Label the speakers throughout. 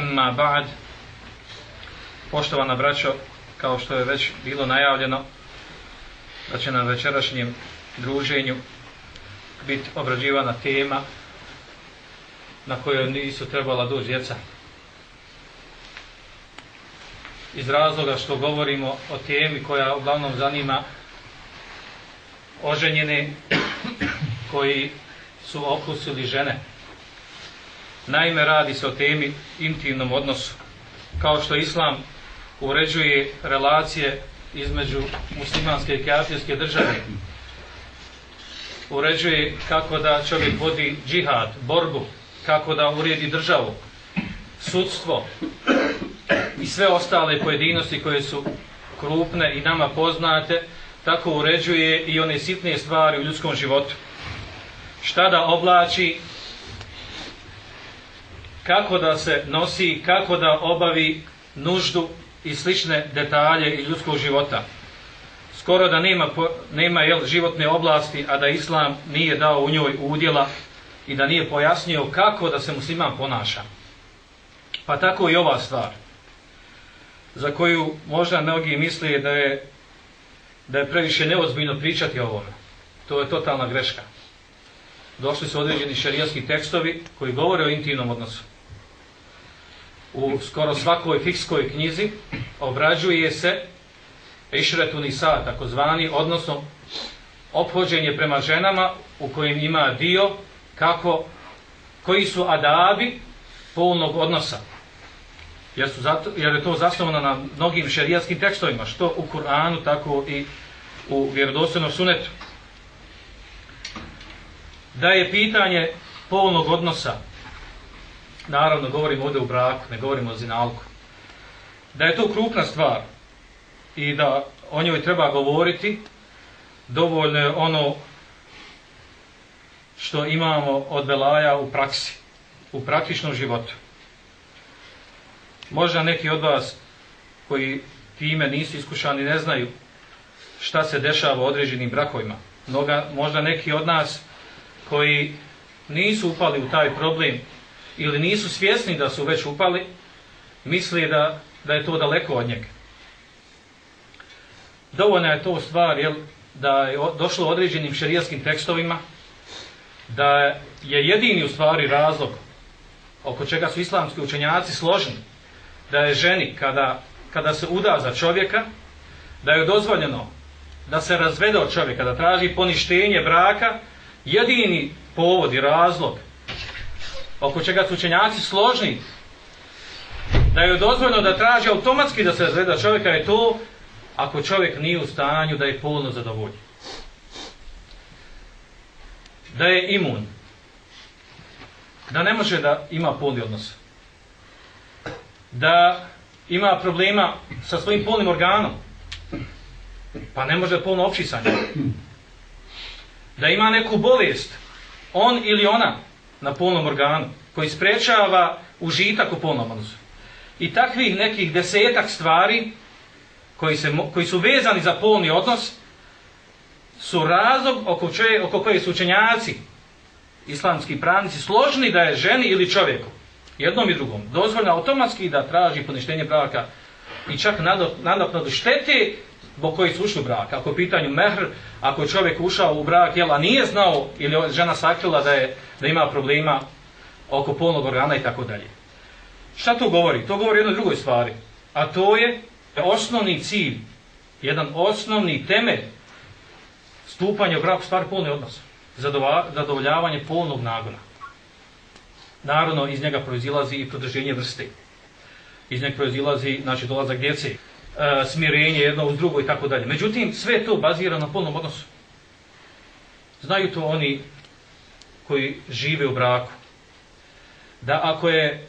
Speaker 1: Amma ba'd, poštovana braćo, kao što je već bilo najavljeno, da će na večerašnjem druženju biti obrađivana tema na kojoj nisu trebala doći djeca. Iz razloga što govorimo o temi koja uglavnom zanima oženjene koji su okusili žene. Naime, radi se o temi intimnom odnosu. Kao što Islam uređuje relacije između muslimanske i kafirske države, uređuje kako da čovjek vodi džihad, borbu, kako da uredi državu, sudstvo i sve ostale pojedinosti koje su krupne i nama poznate, tako uređuje i one sitne stvari u ljudskom životu. Šta da oblači, kako da se nosi, kako da obavi nuždu i slične detalje i ljudskog života. Skoro da nema, nema jel, životne oblasti, a da Islam nije dao u njoj udjela i da nije pojasnio kako da se musliman ponaša. Pa tako i ova stvar, za koju možda mnogi misli da je, da je previše neozbiljno pričati o ovome. To je totalna greška. Došli su određeni šarijanski tekstovi koji govore o intimnom odnosu u skoro svakoj fikskoj knjizi obrađuje se išretu nisa, takozvani, odnosno ophođenje prema ženama u kojim ima dio kako, koji su adabi polnog odnosa. Jer, su zato, jer je to zasnovano na mnogim šerijatskim tekstovima, što u Kur'anu, tako i u vjerodostojnom sunetu. Da je pitanje polnog odnosa naravno govorimo ovdje u braku, ne govorimo o zinalku, da je to krupna stvar i da o njoj treba govoriti, dovoljno je ono što imamo od velaja u praksi, u praktičnom životu. Možda neki od vas koji time nisu iskušani ne znaju šta se dešava u određenim brakovima. Mnoga, možda neki od nas koji nisu upali u taj problem ili nisu svjesni da su već upali, misli da, da je to daleko od njega. Dovoljna je to stvar jel, da je došlo određenim šarijaskim tekstovima, da je jedini u stvari razlog oko čega su islamski učenjaci složeni, da je ženi kada, kada se uda za čovjeka, da je dozvoljeno da se razvede od čovjeka, da traži poništenje braka, jedini povod i razlog oko čega su učenjaci složni, da je dozvoljno da traži automatski da se razreda čovjeka je to ako čovjek nije u stanju da je polno zadovolji. Da je imun. Da ne može da ima polni odnos. Da ima problema sa svojim polnim organom. Pa ne može da polno opšisanje. Da ima neku bolest. On ili ona na polnom organu, koji sprečava užitak u polnom odnosu. I takvih nekih desetak stvari koji, se, koji su vezani za polni odnos su razlog oko, če, oko koje su učenjaci islamski pravnici složni da je ženi ili čovjeku jednom i drugom dozvoljno automatski da traži poništenje braka i čak nadoknadu štete zbog koji su ušli u brak. Ako pitanju mehr, ako čovjek ušao u brak, jel, a nije znao ili žena sakrila da, je, da ima problema oko polnog organa i tako dalje. Šta to govori? To govori jednoj drugoj stvari. A to je osnovni cilj, jedan osnovni temelj stupanja u brak, stvari polni odnos. Zadovoljavanje polnog nagona. Naravno, iz njega proizilazi i produženje vrste. Iz njega proizilazi, znači, dolazak djece e, smirenje jedno uz drugo i tako dalje. Međutim, sve to bazira na polnom odnosu. Znaju to oni koji žive u braku. Da ako je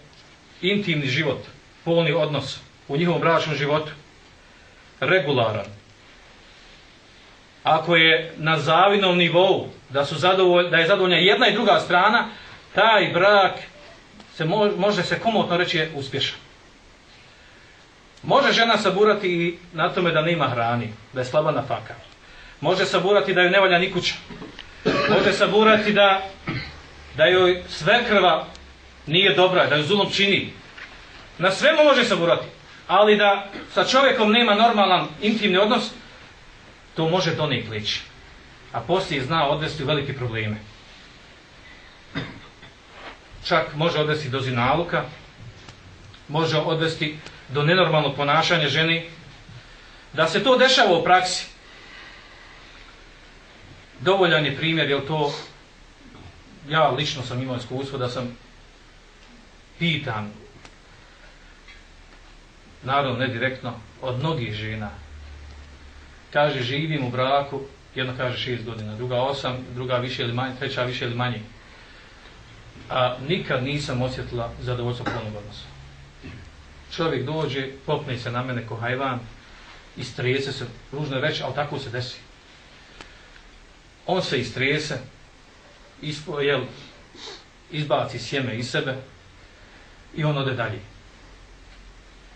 Speaker 1: intimni život, polni odnos u njihovom bračnom životu regularan, ako je na zavinom nivou, da, su zadovolj, da je zadovoljna jedna i druga strana, taj brak se može se komotno reći je uspješan. Može žena saburati i na tome da nema hrani, da je slaba na faka. Može saburati da joj ne valja ni kuća. Može saburati da, da joj sve krva nije dobra, da joj zulom čini. Na svemu može saburati. Ali da sa čovjekom nema normalan intimni odnos, to može do nek leći. A poslije zna odvesti u velike probleme. Čak može odvesti do zinaluka, može odvesti do nenormalnog ponašanja ženi. Da se to dešava u praksi, dovoljan je primjer, jel to ja lično sam imao iskustvo da sam pitan naravno ne direktno od mnogih žena. Kaže živim u braku jedna kaže šest godina, druga osam druga više ili manje, treća više ili manje. A nikad nisam osjetila zadovoljstvo polnog odnosa čovjek dođe popne se na mene ko hajvan i strese se, ružno je reći, ali tako se desi on se istrese, ispo, jel, izbaci sjeme iz sebe i on ode dalje.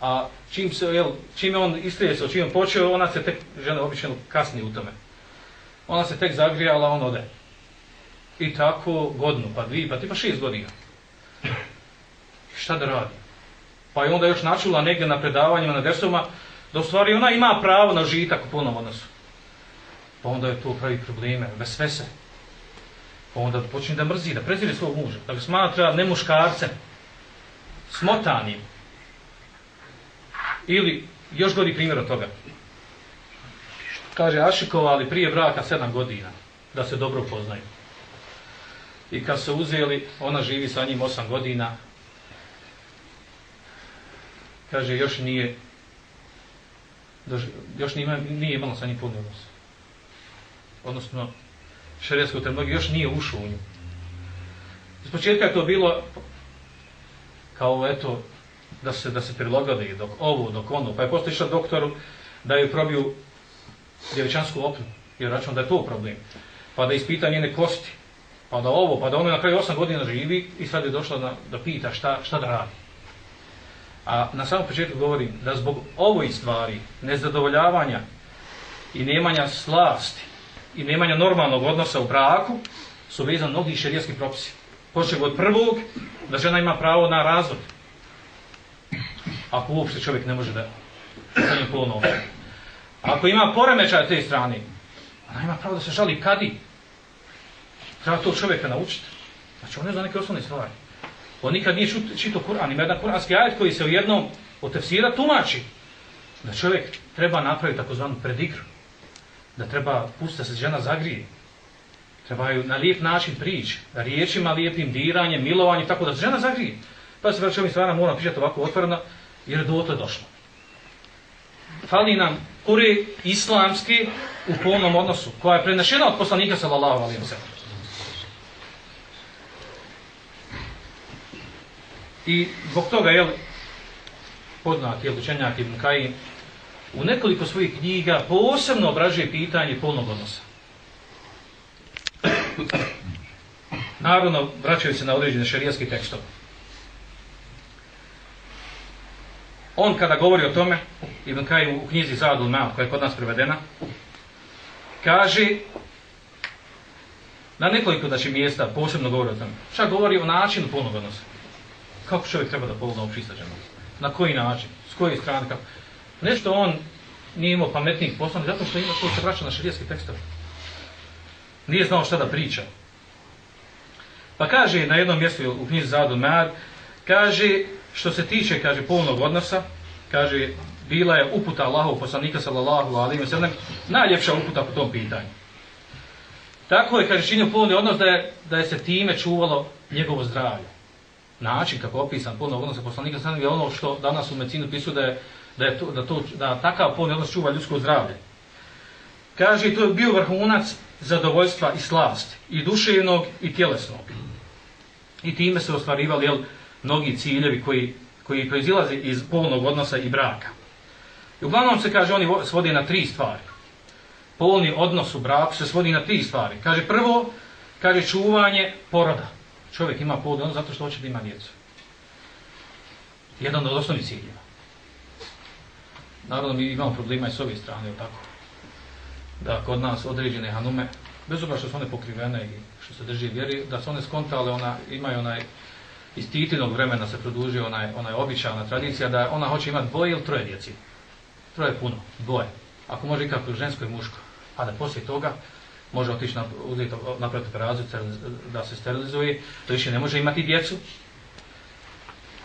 Speaker 1: A čim se, jel, čim je on istresao, čim je počeo, ona se tek, žena obično kasni u tome. Ona se tek zagrijala, on ode. I tako godinu, pa dvije, pa tipa šest godina. Šta da radi? Pa je onda još načula negdje na predavanjima, na dersovima, da u stvari ona ima pravo na žitak u punom odnosu pa onda je to pravi probleme, bez sve se. Pa onda počne da mrzi, da prezire svog muža, da ga smatra ne muškarcem, smotanim. Ili, još godi primjer od toga. Kaže, ašikovali prije braka sedam godina, da se dobro poznaju. I kad se uzeli, ona živi sa njim osam godina, kaže, još nije, još nije, nije imalo sa njim puno odnos. odnosno šarijetskog terminologije, još nije ušao u nju. Iz početka je to bilo kao eto, da se, da se prilagodi dok ovu, dok onu, pa je posto išla doktoru da je probiju djevičansku opnu, jer račun da je to problem. Pa da ispita njene kosti, pa da ovo, pa da ono na kraju 8 godina živi i sad je došla da, da pita šta, šta da radi. A na samom početku govorim da zbog ovoj stvari, nezadovoljavanja i nemanja slasti, i nemanja normalnog odnosa u braku su vezani mnogi šerijski propisi. Počeo od prvog da žena ima pravo na razvod. Ako uopšte čovjek ne može da sa njim polno Ako ima poremećaj te strane, ona ima pravo da se žali kadi. Treba to čovjeka naučiti. Znači on ne zna neke osnovne stvari. On nikad nije čito Kur'an. Ima jedan kur'anski ajet koji se u jednom od tefsira tumači. Da čovjek treba napraviti takozvanu predigru da treba pustiti da se žena zagrije. Trebaju na lijep način prići, riječima lijepim, diranjem, milovanjem, tako da se žena zagrije. Pa se vraćom i stvarno moram pričati ovako otvoreno, jer do to došlo. Fali nam kure islamski u polnom odnosu, koja je prenašena od poslanika sallallahu alaihi wa sallam. I zbog toga, jel, poznat, je učenjak Ibn Kajim, u nekoliko svojih knjiga posebno obražuje pitanje polnog odnosa. Naravno, vraćaju se na određene šarijaske tekstove. On kada govori o tome, Ibn Kajim u knjizi Zadul Ma'am, koja je kod nas prevedena, kaže na nekoliko znači, mjesta posebno govori o tome. Čak govori o načinu polnog odnosa. Kako čovjek treba da polno opći sa? Na koji način? S koje strane? Kako? Nešto on nije imao pametnih poslana, zato što ima to se vraća na šarijetski tekstove. Nije znao šta da priča. Pa kaže na jednom mjestu u knjizi Zadu Mad, kaže što se tiče, kaže, polnog odnosa, kaže, bila je uputa Allahov poslanika sallallahu alejhi ve sellem najljepša uputa po tom pitanju. Tako je, kaže, činio polni odnos da je, da je se time čuvalo njegovo zdravlje. Način kako je opisan polni odnos poslanika sa je ono što danas u medicinu pisu da je da je to, da to da takav polni odnos čuva ljudsko zdravlje. Kaže to je bio vrhunac zadovoljstva i slasti i duševnog i tjelesnog. I time se ostvarivali jel, mnogi ciljevi koji, koji proizilaze iz polnog odnosa i braka. I uglavnom se kaže oni svodi na tri stvari. Polni odnos u braku se svodi na tri stvari. Kaže prvo, kaže čuvanje poroda. Čovjek ima polni ono zato što hoće da ima djecu. Jedan od osnovnih ciljeva. Naravno, mi imamo problema i s ove strane, tako. Da kod nas određene hanume, bez obra što su one pokrivene i što se drži vjeri, da su one skontale, ona, imaju onaj iz titinog vremena se produžio onaj, onaj običajna tradicija da ona hoće imati dvoje ili troje djeci. Troje puno, dvoje. Ako može ikako žensko i muško. A da poslije toga može otići na, uzeti, napraviti operaciju da se sterilizuje, to više ne može imati djecu.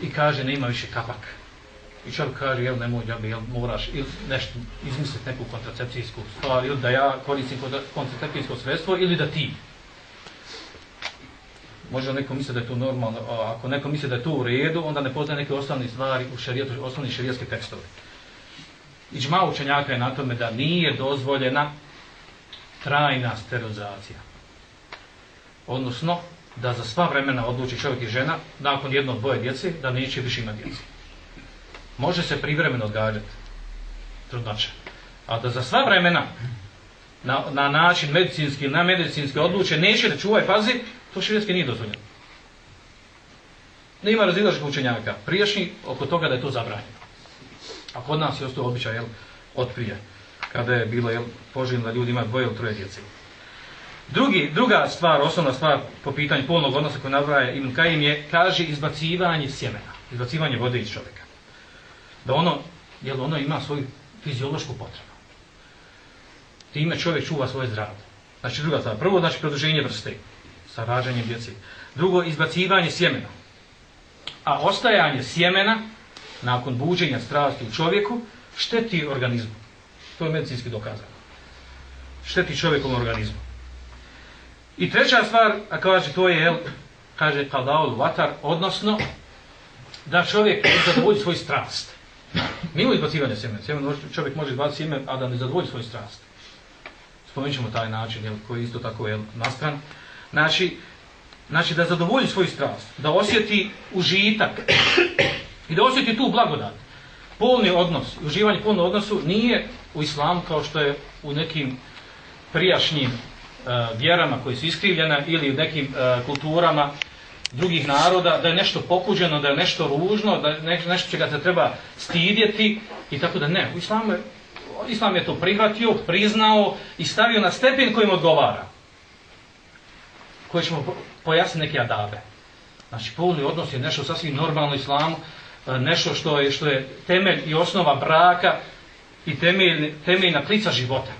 Speaker 1: I kaže, ne ima više kapak. I čovjek kaže, jel nemoj, ja bi, jel moraš ili nešto izmisliti neku kontracepcijsku stvar, ili da ja koristim kontracepcijsko sredstvo, ili da ti. Može neko misli da je to normalno, a ako neko misli da je to u redu, onda ne poznaje neke osnovne stvari u šarijetu, osnovni šarijetski tekstovi. Iđma učenjaka je na tome da nije dozvoljena trajna sterilizacija. Odnosno, da za sva vremena odluči čovjek i žena, nakon jednog dvoje djece, da neće više imati djece. Može se privremeno odgađati trudnoća. A da za sva vremena, na, na način medicinski, na medicinski odluče, neće da čuvaj, pazi, to širijetski nije dozvoljeno. Ne ima razilažka učenjaka. Priješnji oko toga da je to zabranjeno. A kod nas je ostao običaj, jel, od prije kada je bilo jel, poželjno da ljudi imaju dvoje ili troje djece. Drugi, druga stvar, osnovna stvar po pitanju polnog odnosa koju nabraja Ibn Kajim je, kaže, izbacivanje sjemena, izbacivanje vode iz čovjeka. Da ono, jel ono ima svoju fiziološku potrebu. Time čovjek čuva svoje zdravlje. Znači druga stvar, prvo znači produženje vrste sa rađanjem djece. Drugo, izbacivanje sjemena. A ostajanje sjemena nakon buđenja strasti u čovjeku šteti organizmu. To je medicinski dokazano. Šteti čovjekom organizmu. I treća stvar, a kaže, to je, jel, kaže, kadaul vatar, odnosno, da čovjek zadovolji svoj strast. Mimo izbacivanja sjemena. Sjemen, čovjek može izbaciti sjemen, a da ne zadovolji svoj strast. Spomenut ćemo taj način, jel, koji je isto tako, jel, nastran. Znači, znači, da zadovolji svoj strast, da osjeti užitak i da osjeti tu blagodat polni odnos, uživanje polnog odnosu nije u islamu kao što je u nekim prijašnjim uh, vjerama koji su iskrivljene ili u nekim uh, kulturama drugih naroda, da je nešto pokuđeno, da je nešto ružno, da je nešto čega se treba stidjeti i tako da ne. U islamu je, islam je to prihvatio, priznao i stavio na stepen kojim odgovara. Koje ćemo pojasniti neke adabe. Znači, polni odnos je nešto sasvim normalno islamu, e, nešto što je što je temelj i osnova braka i temelj temeljna klica života.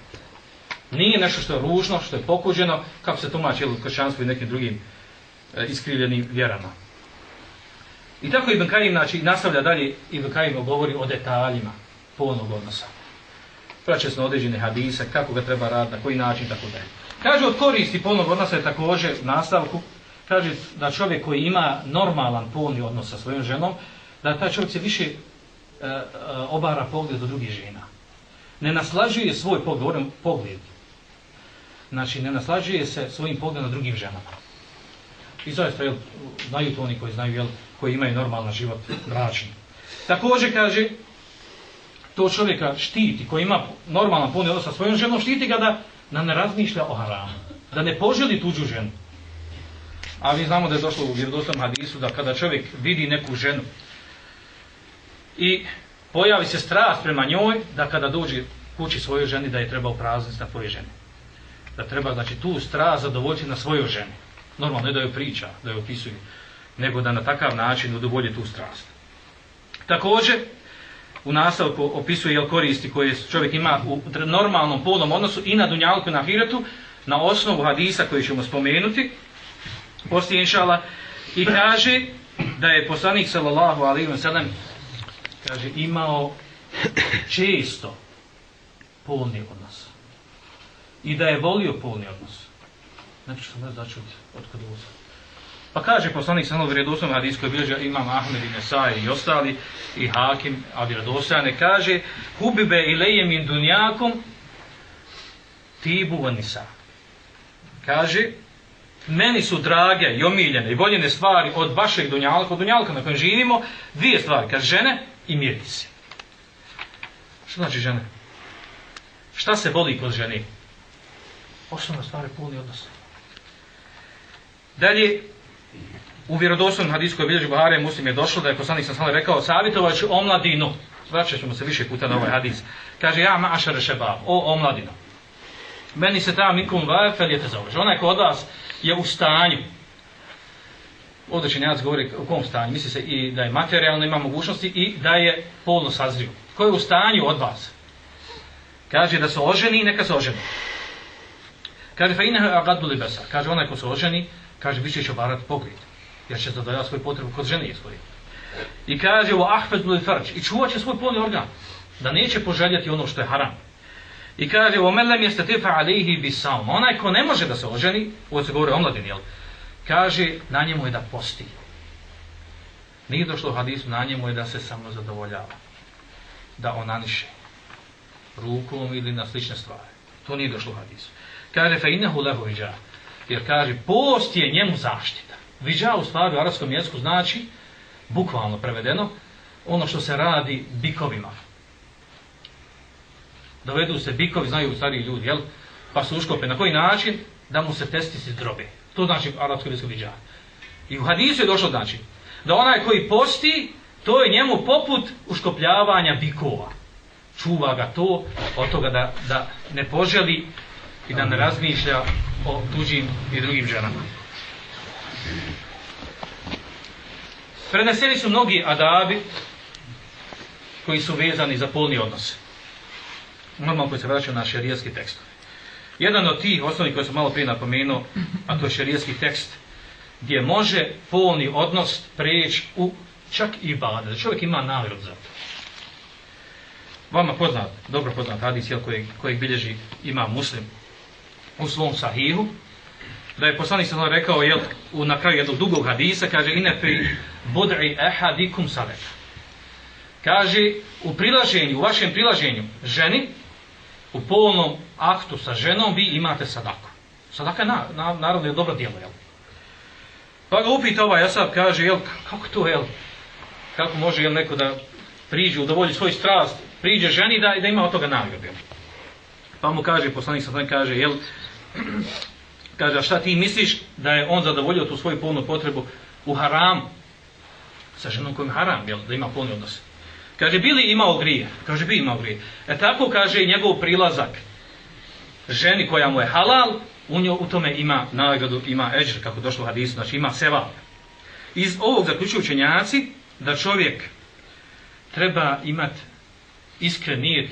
Speaker 1: Nije nešto što je ružno, što je pokuđeno, kako se tumači u kršćanstvu i nekim drugim e, iskrivljenim vjerama. I tako Ibn Kajim znači, nastavlja dalje, Ibn Kajim govori o detaljima polnog odnosa. Praće se na određene hadise, kako ga treba raditi, na koji način, tako da je. Kaže, od koristi polnog odnosa je također nastavku, kaže da čovjek koji ima normalan polni odnos sa svojom ženom, da taj čovjek se više E, e, obara pogled do drugih žena. Ne naslažuje svoj pogled, pogled. Znači, ne naslažuje se svojim pogledom na drugim ženama. I zaista, jel, znaju to oni koji znaju, jel, koji imaju normalna život, bračni. Također kaže, to čovjeka štiti, koji ima normalan puni odnos sa svojom ženom, štiti ga da, da ne razmišlja o haramu, da ne poželi tuđu ženu. A mi znamo da je došlo u vjerodostom hadisu da kada čovjek vidi neku ženu i pojavi se strast prema njoj da kada dođe kući svojoj ženi da je treba uprazniti na svoje žene. Da treba znači tu strast zadovoljiti na svojoj ženi. Normalno ne da joj priča, da joj opisuje, nego da na takav način udovolji tu strast. Također, u nastavku opisuje jel koristi koje čovjek ima u normalnom polnom odnosu i na dunjalku i na hiretu, na osnovu hadisa koji ćemo spomenuti, poslije inšala, i kaže da je poslanik sallallahu alaihi wa sallam kaže, imao često polni odnos. I da je volio polni odnos. Znači što ne znači od kod uza. Pa kaže poslanik sa novog vredosnom hadijskoj bilježa imam Ahmed i Nesaj i ostali i Hakim, a vredosane kaže Hubibe i leje min dunjakom tibu vanisa. Kaže meni su drage i omiljene i voljene stvari od vašeg dunjalka, od dunjalka na kojem živimo, dvije stvari. Kaže žene i mirisi. Što znači žene? Šta se voli kod žene? Osnovna stvar je puni odnos. Dalje, u vjerodoslovnom hadijskoj bilježi Buhare muslim je došlo da je poslanik sam sada rekao savjetovat ću omladinu. Vraćat ćemo se više puta na ovaj hadis. Kaže, ja maša rešeba, o omladinu. Meni se ta minkum vaja, je te zaovež. Onaj ko od vas je u stanju ovdje činjac govori u kom stanju, misli se i da je materijalno, ima mogućnosti i da je polno sazrio. Ko je u stanju od vas? Kaže da se oženi, neka se oženi. Kaže, fa inaha agadu li besa. Kaže, onaj ko se oženi, kaže, više će obarati pogled. Jer će zadovoljati svoju potrebu kod žene svoje. I kaže, u ahfedu li farč. I čuvat će svoj polni organ. Da neće poželjati ono što je haram. I kaže, u melem jeste tefa alihi bisam. Onaj ko ne može da se oženi, ovo se govori o mladini, jel? Kaže, na njemu je da posti. Nije došlo u hadisu, na njemu je da se samo zadovoljava. Da onaniše. Rukom ili na slične stvari. To nije došlo u hadisu. Kaže, fe inahu lehu viđa. Jer kaže, post je njemu zaštita. Viđa u stvari u arabskom jeziku znači, bukvalno prevedeno, ono što se radi bikovima dovedu se bikovi, znaju stari ljudi, jel? Pa su uškope. Na koji način? Da mu se testi se drobe. To znači arapsko vjesko viđa. I u hadisu je došlo znači da onaj koji posti, to je njemu poput uškopljavanja bikova. Čuva ga to, od toga da, da ne poželi i da ne razmišlja o tuđim i drugim ženama. Preneseni su mnogi adabi koji su vezani za polni odnose normalno koji se vraćaju na šerijski tekst. Jedan od tih osnovnih koji sam malo prije napomenuo, a to je šerijski tekst, gdje može polni odnos preći u čak i bade, da čovjek ima nagrod za to. Vama poznat, dobro poznat hadis, jel, kojeg, kojeg bilježi ima muslim u svom sahihu, da je poslanik sam rekao, jel, u, na kraju jednog dugog hadisa, kaže, ine pri budri ehadikum sadeka. Kaže, u prilaženju, u vašem prilaženju ženi, u polnom aktu sa ženom vi imate sadaku. Sadaka na, na, naravno je dobro djelo, jel? Pa ga upita ovaj Asab, kaže, jel, kako to, jel? Kako može, jel, neko da priđe, udovolji svoj strast, priđe ženi da, da ima od toga nagradu, jel? Pa mu kaže, poslanik sa kaže, jel, kaže, a šta ti misliš da je on zadovoljio tu svoju polnu potrebu u haram, sa ženom kojim haram, jel, da ima polni odnos? Kaže, bili imao grije? Kaže, bi imao grije. E tako kaže njegov prilazak ženi koja mu je halal, u, njoj, u tome ima nagradu, ima eđer, kako došlo u hadisu, znači ima seval. Iz ovog zaključuju učenjaci da čovjek treba imati iskren nijet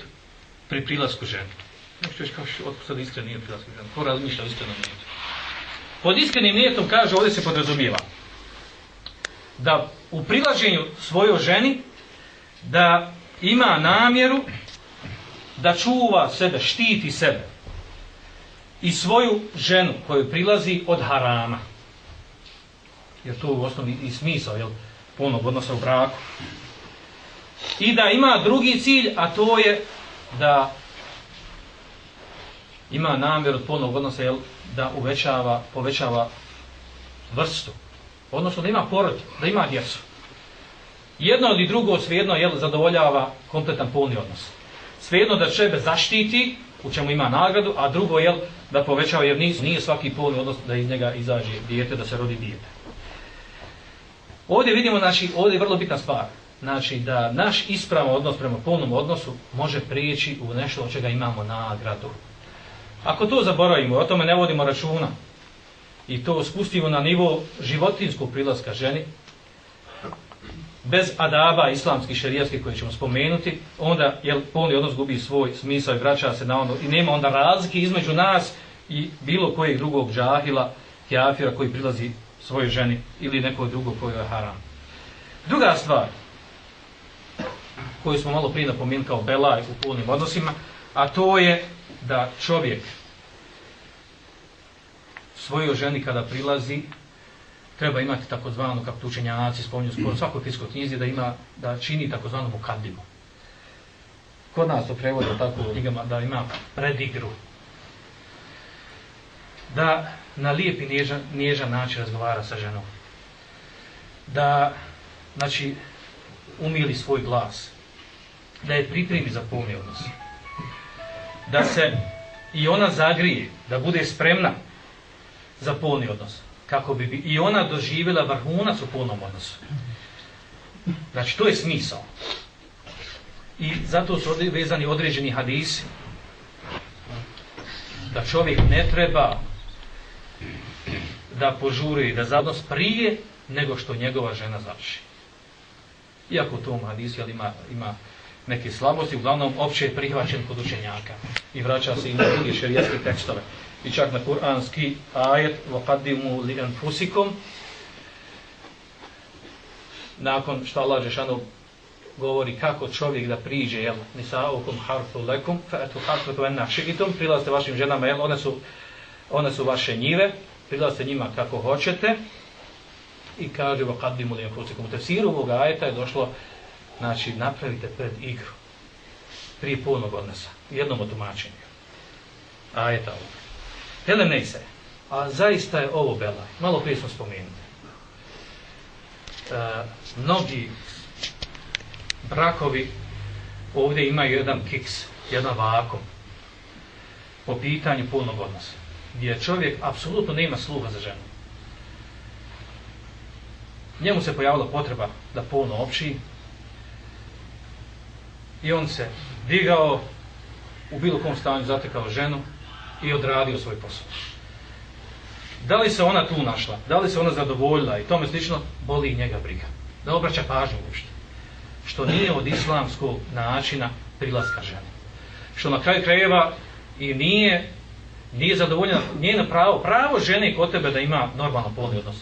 Speaker 1: pri prilasku ženi. Znači, ćeš kao što otko sad iskren nijet pri prilasku ženi? Ko razmišlja o iskrenom nijetu? Pod iskrenim nijetom kaže, ovdje se podrazumijeva da u prilaženju svojoj ženi da ima namjeru da čuva sebe, štiti sebe i svoju ženu koju prilazi od harama. Jer to je u osnovi i smisao, jel, Ponog odnosa u braku. I da ima drugi cilj, a to je da ima namjer od polnog odnosa, jel, da uvećava, povećava vrstu. Odnosno da ima porod, da ima djecu jedno ili drugo svejedno jel, zadovoljava kompletan polni odnos. Svejedno da sebe zaštiti, u čemu ima nagradu, a drugo jel, da povećava, jer nije, nije svaki polni odnos da iz njega izađe dijete, da se rodi dijete. Ovdje vidimo, znači, ovdje je vrlo bitna stvar. Znači, da naš ispravan odnos prema polnom odnosu može prijeći u nešto od čega imamo nagradu. Ako to zaboravimo, o tome ne vodimo računa, i to spustimo na nivo životinskog prilaska ženi, bez adaba islamskih šerijatski koje ćemo spomenuti, onda je polni odnos gubi svoj smisao i vraća se na ono i nema onda razlike između nas i bilo kojeg drugog džahila, kjafira koji prilazi svojoj ženi ili nekoj drugog koji je haram. Druga stvar koju smo malo prije napomenuli kao belaj u polnim odnosima, a to je da čovjek svojoj ženi kada prilazi treba imati takozvanu kako učenjaci spominju skoro svakoj fiskoj knjizi da ima da čini takozvanu mukaddimu. Kod nas to prevode tako u knjigama da ima predigru. Da na lijep i nježan, nježan način razgovara sa ženom. Da, znači, umili svoj glas. Da je pripremi za polni odnos. Da se i ona zagrije, da bude spremna za polni odnos kako bi i ona doživjela vrhunac u punom odnosu. Znači, to je smisao. I zato su vezani određeni hadisi. Da čovjek ne treba da požuri, da zadnost prije nego što njegova žena završi. Iako to u hadisu ima, ima neke slabosti, uglavnom opće je prihvaćen kod učenjaka i vraća se i na druge šerijatske tekstove I čak na kuranski ajet وَقَدِّمُوا لِأَنْفُسِكُمْ nakon što Allah Žešanu govori kako čovjek da priđe jel, nisaukum harfu lekum fa etu harfu tu enna šigitum prilazite vašim ženama jel, one su, one su vaše njive prilazite njima kako hoćete i kaže va kad bimu lijem fusikum u tefsiru ovog ajeta je došlo znači napravite pred igru prije punog odnosa jednom od tumačenja ajeta ovog Helem ne a zaista je ovo belaj malo prije smo spomenuli. E, mnogi brakovi ovdje imaju jedan kiks, jedan vakum po pitanju punog odnosa gdje čovjek apsolutno nema sluha za ženu. Njemu se pojavila potreba da puno opći i on se digao u bilo kom stanju zatekao ženu i odradio svoj posao da li se ona tu našla da li se ona zadovoljila i tome slično boli njega briga da obraća pažnju uopšte što nije od islamskog načina prilaska žene. Što na kraju krajeva i nije nije zadovoljena njena pravo, pravo žene kod tebe da ima normalno polni odnos.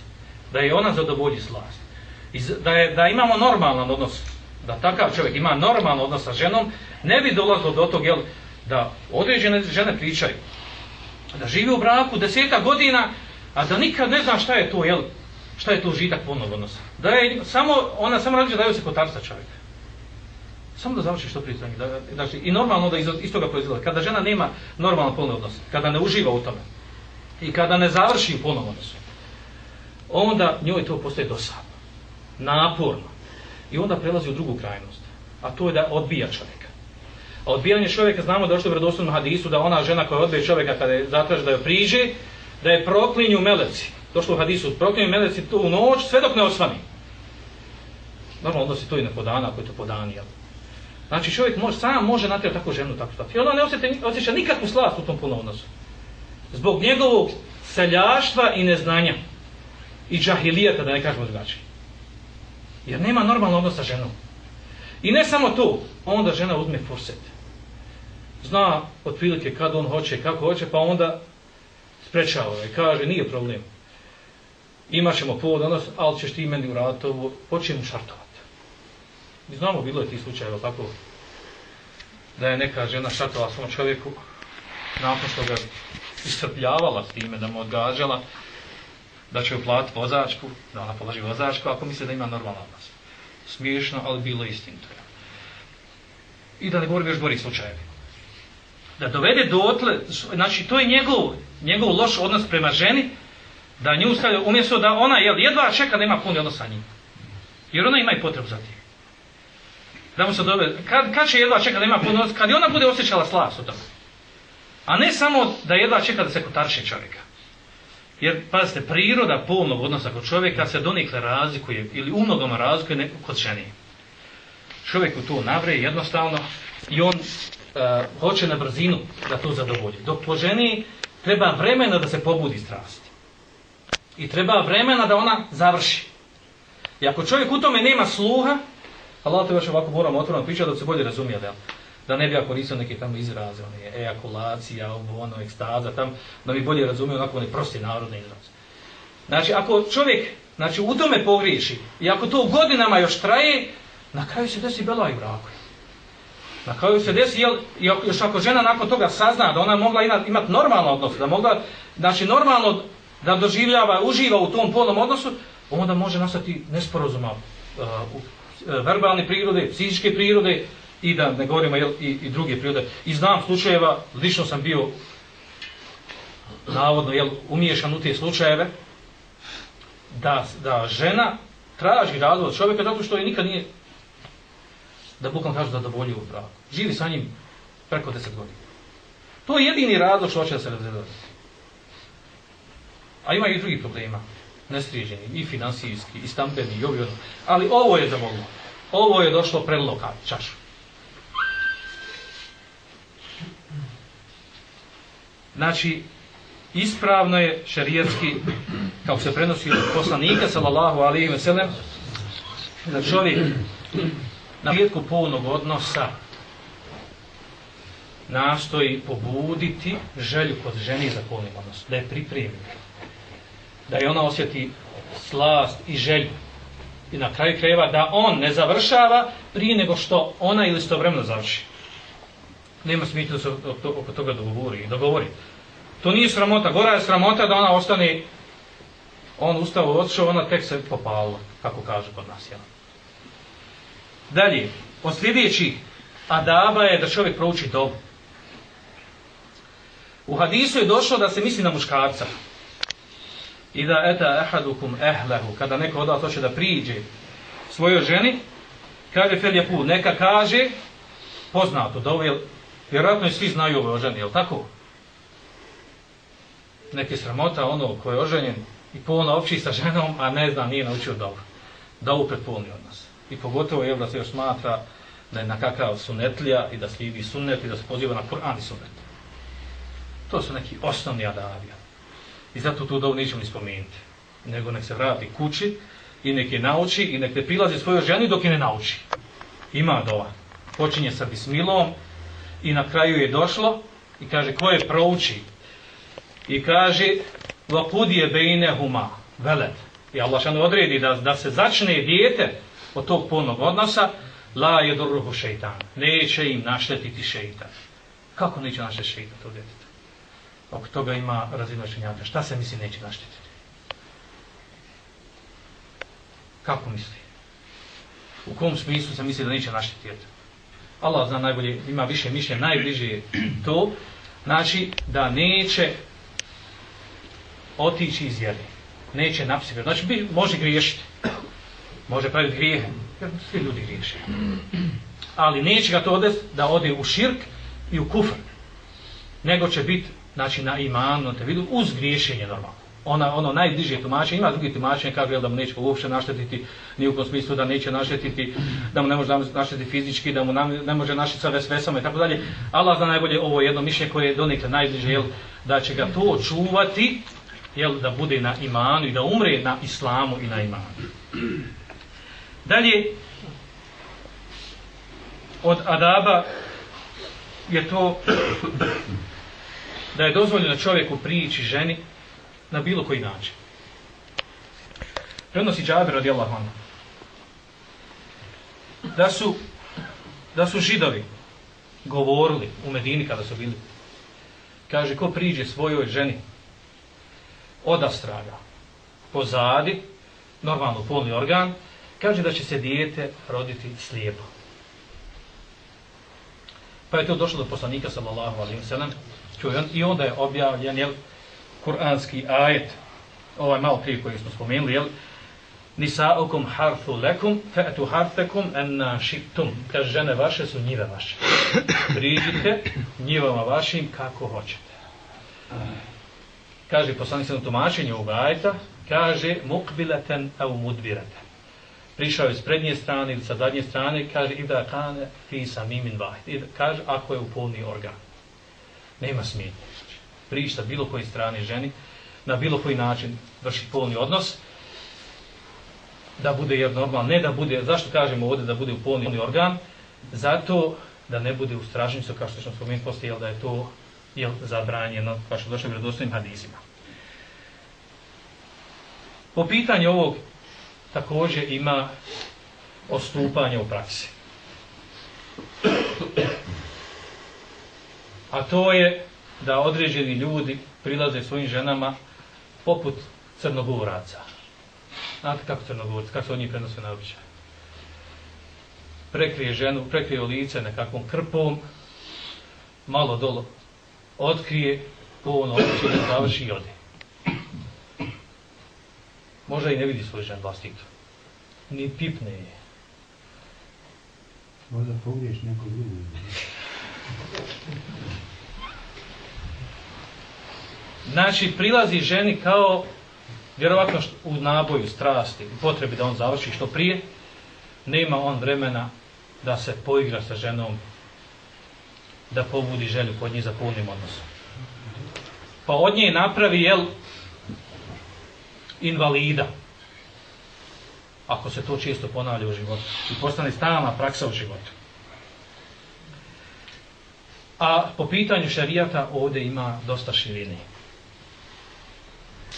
Speaker 1: Da je ona zadovolji slast. I da, je, da imamo normalan odnos, da takav čovjek ima normalan odnos sa ženom, ne bi dolazilo do tog, jel, da određene žene pričaju, da živi u braku deseta godina, a da nikad ne zna šta je to, jel, šta je to užitak polnog odnosa. Da je samo, ona samo radi da joj se kotarca čovjeka. Samo da završi što prije da, znači, I normalno da iz, iz toga proizvila. Kada žena nema normalno polni odnos, kada ne uživa u tome, i kada ne završi u polnom odnosu, onda njoj to postaje dosadno, naporno. I onda prelazi u drugu krajnost. A to je da odbija čovjeka. A odbijanje čovjeka, znamo da je u vredoslovnom hadisu, da ona žena koja odbije čovjeka kada je zatraži da joj priđe, da je proklinju meleci. Došlo u hadisu, proklinju meleci tu noć sve dok ne osvani. Normalno odnosi to i na podana, ako je to podani, jel? Znači čovjek može, sam može natjerati takvu ženu tako stati. I ona ne osjeća, osjeća nikakvu slast u tom punom odnosu. Zbog njegovog seljaštva i neznanja. I džahilijeta, da ne kažemo drugačije. Jer nema normalnog odnos sa ženom. I ne samo to, onda žena uzme forsete. Zna otprilike kad on hoće, kako hoće, pa onda sprečava i kaže, nije problem. Imaćemo povod odnos, ali ćeš ti meni uraditi ovo, počinu šartovati. Mi znamo, bilo je ti slučajeva tako, da je neka žena šartovala svom čovjeku, nakon što ga iscrpljavala s time, da mu odgađala, da će uplatiti vozačku, da ona položi vozačku, ako misle da ima normalna odnos. Smiješno, ali bilo je istinito. I da ne govorim još gori slučajevi. Da dovede do otle, znači to je njegov, njegov loš odnos prema ženi, da nju stavlja, umjesto da ona jel, jedva čeka da ima puni odnos sa njim. Jer ona ima i potrebu za tim da mu se dovede, kad, kad će jedva čeka da ima puno, kad ona bude osjećala slast od toga. A ne samo da jedva čeka da se kotarši čovjeka. Jer, pazite, priroda polnog odnosa kod čovjeka se donikle razlikuje, ili u mnogom razlikuje kod ženi. Čovjeku to navre jednostavno i on uh, hoće na brzinu da to zadovolji. Dok po ženi treba vremena da se pobudi strasti. I treba vremena da ona završi. I ako čovjek u tome nema sluha, Allah te još ovako moram otvoreno pričati da se bolje razumije, da, da ne bi ako nisu neke tamo izraze, one ejakulacija, ovo, ono, ekstaza, tam, da mi bolje razumio onako one prosti narodne izraze. Znači, ako čovjek znači, u tome pogriješi i ako to u godinama još traje, na kraju se desi belaj u braku. Na kraju se desi, jel, još ako žena nakon toga sazna da ona mogla imati normalno odnos, da mogla, znači, normalno da doživljava, uživa u tom polnom odnosu, onda može nastati nesporozuma uh, u uh, verbalne prirode, psihičke prirode i da ne govorimo jel, i, i druge prirode. I znam slučajeva, lično sam bio navodno jel, umiješan u te slučajeve, da, da žena traži razvod čovjeka zato što je nikad nije da bukvalno kaže da dovolji u pravu. Živi sa njim preko deset godina. To je jedini razlog što hoće da se razredati. A ima i drugi problema nestriženi, i finansijski, i stambeni, i ovi Ali ovo je zamoglo. Ovo je došlo pred lokal, čašu. Znači, ispravno je šerijetski, kako se prenosi od poslanika, sallallahu alaihi ve sellem, da čovjek na prijetku polnog odnosa nastoji pobuditi želju kod ženi za polnim odnosom, da je pripremi, da je ona osjeti slast i želju i na kraju krajeva da on ne završava prije nego što ona ili istovremeno završi. Nema smisla da se oko toga dogovori i dogovori. To nije sramota, gora je sramota da ona ostane on ustao, odšao, ona tek se popala, kako kaže kod nas. Jel? Dalje, od sljedećih adaba je da čovjek prouči dobu. U hadisu je došlo da se misli na muškarca. I da eta ehadukum ehlehu, kada neko od vas hoće da priđe svojoj ženi, kaže fel je put, neka kaže, poznato, da je vjerojatno i svi znaju ovo o ženi, je tako? Neki sramota, ono ko je oženjen i polno opći sa ženom, a ne zna, nije naučio dobro. Da upred od odnos. I pogotovo je da se još smatra da je na kakav sunetlija i da slijedi sunnet i da se poziva na Kur'an i sunnet. To su neki osnovni adavija. I zato tu dovu nećemo ni spomenuti. Nego nek se vrati kući i nek je nauči i nek ne prilazi svojoj ženi dok je ne nauči. Ima dova. Počinje sa bismilom i na kraju je došlo i kaže ko je prouči. I kaže vakudije bejne huma velet. I Allah šanu odredi da, da se začne dijete od tog polnog odnosa la je doruhu šeitan. Neće im naštetiti šeitan. Kako neće naštetiti šeitan to djete? Oko toga ima razinočenjaka. Šta se misli neće naštetiti? Kako misli? U kom smislu se misli da neće naštetiti? Allah zna najbolje, ima više mišljenja, najbliže je to, znači da neće otići iz vjere. Neće napsiti. Znači, bi, može griješiti. Može praviti grijehe. Jer svi ljudi griješe. Ali neće ga to odest da ode u širk i u kufr. Nego će biti znači na imanu, te vidu, uz griješenje normalno. Ona, ono najbliže tumačenje, ima drugi tumačenje, kaže da mu neće uopšte naštetiti, ni u kom smislu da neće naštetiti, da mu ne može naštetiti fizički, da mu ne može naštetiti sa vesvesama i tako dalje. Allah zna najbolje ovo jedno mišljenje koje je donikle najbliže, jel, da će ga to čuvati, jel, da bude na imanu i da umre na islamu i na imanu. Dalje, od adaba je to da je dozvoljeno čovjeku prići ženi na bilo koji način. Prenosi Džabir radi Allah da su da su židovi govorili u Medini kada su bili kaže ko priđe svojoj ženi odastraga pozadi normalno polni organ kaže da će se dijete roditi slijepo pa je to došlo do poslanika sallallahu alaihi wa sallam čuj, i onda je objavljen, jel, kuranski ajet, ovaj malo prije koji smo spomenuli, jel, Nisaukum harthu lekum, fe'tu hartekum enna šiptum. Kaže, žene vaše su njive vaše. Priđite njivama vašim kako hoćete. Kaže, poslanik se na tumačenju ovog ajeta, kaže, mukbileten au mudbirete. Prišao je s prednje strane ili sa zadnje strane, kaže, ida kane fi samimin vahid. Kaže, ako je u polni organ nema smijenja. Prišta bilo koji strane ženi, na bilo koji način vrši polni odnos, da bude jer normalno, ne da bude, zašto kažemo ovdje da bude u polni organ, zato da ne bude u stražnicu, kao što ćemo spomenuti poslije, da je to jel, zabranjeno, kao što došlo u hadizima. Po pitanju ovog također ima ostupanje u praksi a to je da određeni ljudi prilaze svojim ženama poput crnogovoraca. Znate kako crnogorac, kako se od njih prenose na običaj? Prekrije ženu, prekrije lice nekakvom krpom, malo dolo otkrije, polno običaj da završi i ode. Možda i ne vidi svoj žen vlastito. Ni pipne je.
Speaker 2: Možda pogriješ nekog ljudi.
Speaker 1: Znači, prilazi ženi kao, vjerovatno u naboju, strasti, i potrebi da on završi što prije, nema on vremena da se poigra sa ženom, da pobudi želju kod njih za punim odnosom. pa od nje napravi, jel, invalida. Ako se to često ponavlja u životu. I postane stalna praksa u životu. A po pitanju šarijata ovdje ima dosta širine.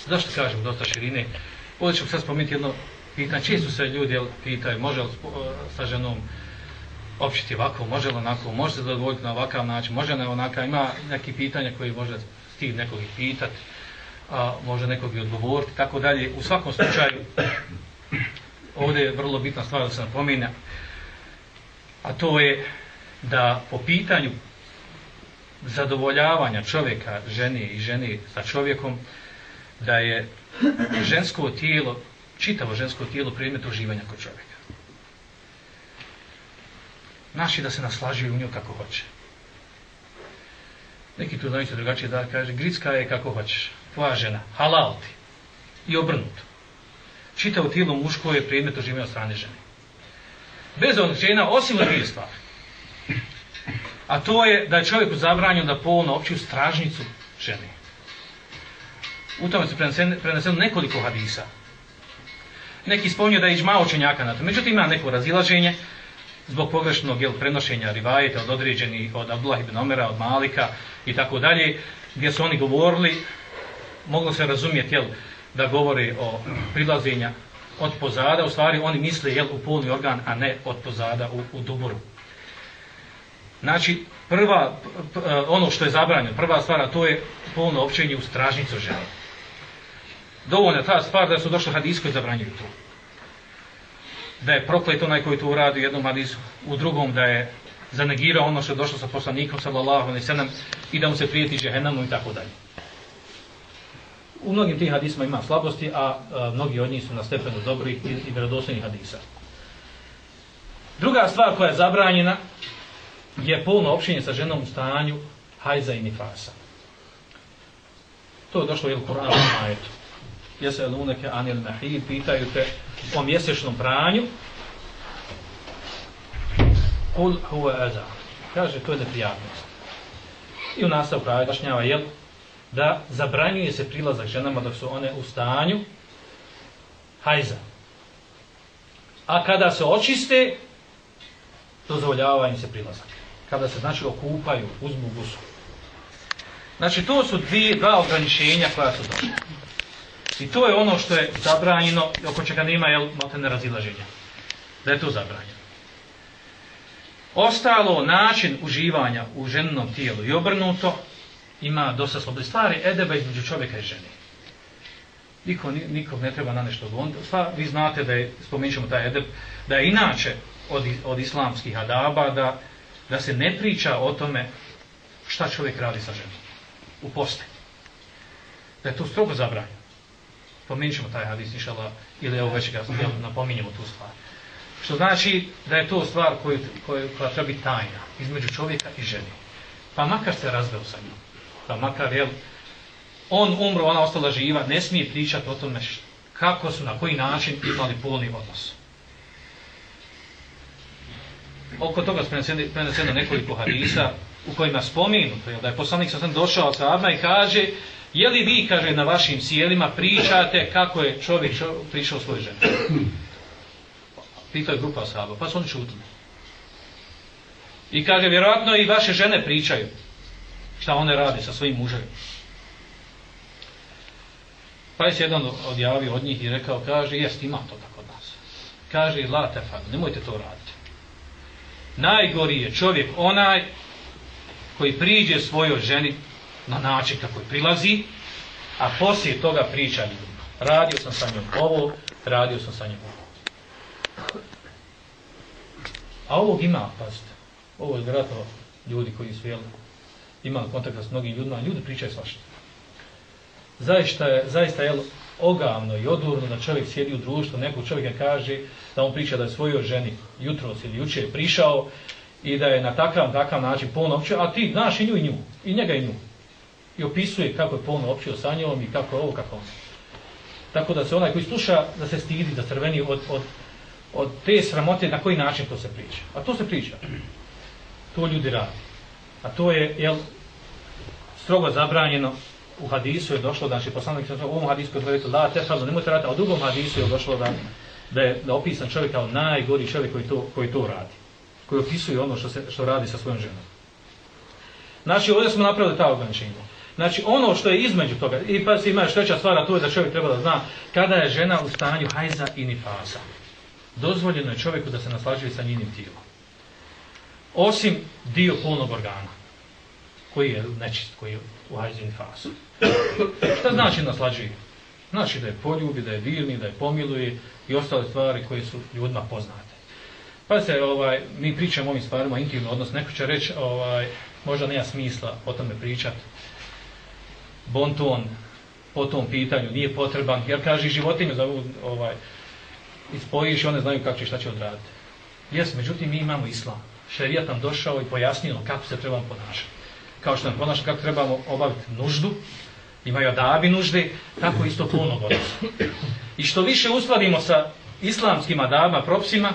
Speaker 1: Zašto kažem dosta širine? Ovdje ću sad spomenuti jedno pitanje. Često se ljudi jel, pitaju, može li e, sa ženom općiti ovako, može li onako, može se zadovoljiti na ovakav način, može li onaka, ima neki pitanja koji može stiv nekog pitati, a može nekog i odgovoriti, tako dalje. U svakom slučaju, ovdje je vrlo bitna stvar da se napomene, a to je da po pitanju zadovoljavanja čovjeka, žene i žene sa čovjekom, da je žensko tijelo, čitavo žensko tijelo predmet uživanja kod čovjeka. Naši da se naslažuju u nju kako hoće. Neki tu znaju drugačije da kaže, gricka je kako hoćeš, tvoja žena, halal ti. I obrnuto. Čitavo tijelo muško je predmet uživanja od strane žene. Bez onog žena, osim od dvije stvari. A to je da je čovjeku zabranjeno da polno opću stražnicu žene. U tome se preneseno nekoliko hadisa. Neki spominju da je ižma učenjaka na to. Međutim, ima neko razilaženje zbog pogrešnog jel, prenošenja rivajeta od određenih, od Abdullah ibn Omera, od Malika i tako dalje, gdje su oni govorili, moglo se razumjeti jel, da govori o prilazenja od pozada, u stvari oni misle jel, u polni organ, a ne od pozada u, u duboru. Znači, prva, ono što je zabranjeno, prva stvar, to je polno općenje u stražnicu žene dovoljna ta stvar da su došli hadis koji zabranjuju to. Da je proklet onaj koji to uradi u jednom hadisu, u drugom da je zanegirao ono što je došlo sa poslanikom, sallallahu alaihi sallam, i da mu se prijeti žehennamu i tako dalje. U mnogim tih hadisima ima slabosti, a, a mnogi od njih su na stepenu dobrih i, i vjerodostojnih hadisa. Druga stvar koja je zabranjena je polno opštenje sa ženom u stanju hajza i nifasa. To je došlo u Koranu na majetu. Jese luneke anil mahid, pitaju te o mjesečnom pranju. Kul huwa aza. Kaže, to je neprijatnost. I u nastavu pravi dašnjava, jel, da zabranjuje se prilazak ženama dok su one u stanju hajza. A kada se očiste, dozvoljava im se prilazak kada se znači okupaju, uzmu gusu. Znači to su dvije, dva ograničenja koja su došle. I to je ono što je zabranjeno, oko čega nema jel, maltene razilaženja. Da je to zabranjeno. Ostalo način uživanja u žennom tijelu i obrnuto ima dosta slobode stvari edeba između čovjeka i žene. Niko, nikog ne treba na nešto govoriti. Vi znate da je, spomenut taj edeb, da je inače od, od islamskih adaba da da se ne priča o tome šta čovjek radi sa ženom u poste. Da je to strogo zabranjeno. Spomenut ćemo taj hadis, inšala, ili evo već ga napominjemo tu stvar. Što znači da je to stvar koju, koju, koja treba biti tajna između čovjeka i žene. Pa makar se razveo sa njom. Pa makar, jel, on umro, ona ostala živa, ne smije pričati o tome kako su, na koji način imali polni odnos oko toga preneseno nekoliko hadisa u kojima spominuto je da je poslanik sam došao sa Abna i kaže je li vi, kaže, na vašim sjelima pričate kako je čovjek prišao svoj ženi? Pitao je grupa Saba, pa su oni čutili. I kaže, vjerojatno i vaše žene pričaju šta one radi sa svojim muževima. Pa je se jedan odjavio od njih i rekao, kaže, jest, ima to tako od nas. Kaže, la tefan, nemojte to raditi najgori je čovjek onaj koji priđe svojoj ženi na način kako je prilazi, a poslije toga priča ljudima. Radio sam sa njom ovo, radio sam sa njom ovo. A ovog ima, pazite, ovo je vjerojatno ljudi koji su jeli, imali kontakt s mnogim ljudima, ljudi pričaju svašta. Zaista je, zaista je ogavno i odurno da čovjek sjedi u društvu, nekog čovjeka kaže da on priča da je svojoj ženi jutro ili juče prišao i da je na takav, takav način pa polno općio, a ti znaš i nju i nju, i njega i nju. I opisuje kako je polno općio sa njom i kako je ovo, kako on. Tako da se onaj koji sluša, da se stidi, da crveni od, od, od te sramote, na koji način to se priča. A to se priča. To ljudi radi. A to je, jel, strogo zabranjeno u hadisu je došlo, znači poslanik sa u ovom hadisu koji je la tefalu, nemojte raditi, a u drugom hadisu je došlo da, da je da opisan čovjek kao najgori čovjek koji to, koji to radi. Koji opisuje ono što, se, što radi sa svojom ženom. Znači, ovdje smo napravili ta ograničenja. Znači, ono što je između toga, i pa se ima još treća stvar, a to je da čovjek treba da zna, kada je žena u stanju hajza i nifasa, dozvoljeno je čovjeku da se naslađuje sa njenim tijelom. Osim dio polnog organa, koji je nečist, koji je u hajza i nifasu. Šta znači naslađuje? Znači da je poljubi, da je dirni, da je pomiluje i ostale stvari koje su ljudima poznate. Pa se ovaj, mi pričamo o ovim stvarima intimno odnos, neko će reći, ovaj, možda nema smisla o tome pričati, bonton po tom pitanju nije potreban, jer kaže životinju za ovaj, ispojiš i one znaju kako će šta će odraditi. Jes, međutim, mi imamo islam. Šerijat nam došao i pojasnio kako se trebamo ponašati. Kao što nam ponašamo, kako trebamo obaviti nuždu, imaju adabi nužde, tako isto puno odnosa. I što više uskladimo sa islamskim adabima, propisima,